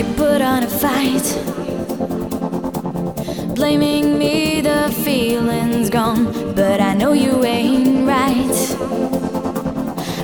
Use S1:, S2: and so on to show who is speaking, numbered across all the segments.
S1: You put on a fight, blaming me, the feeling's gone. But I know you ain't right.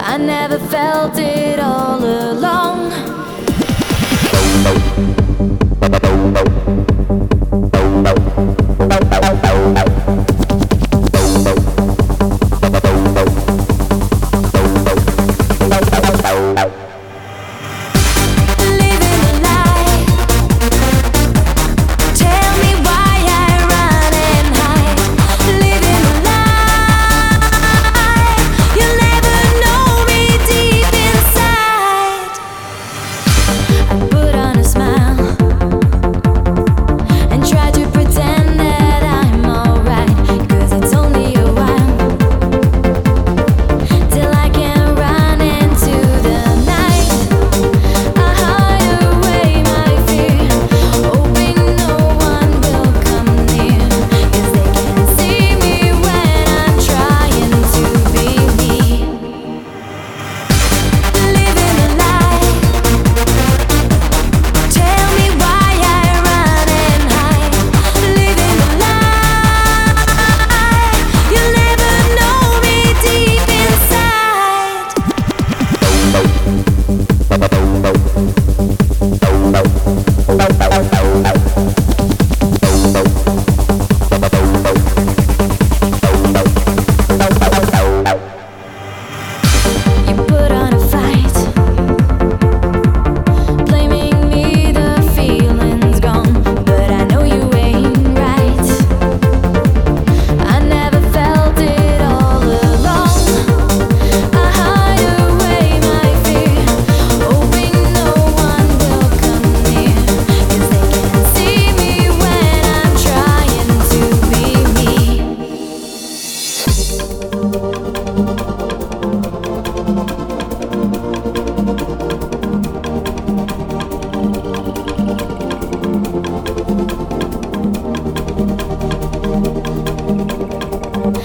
S1: I never felt it all alone.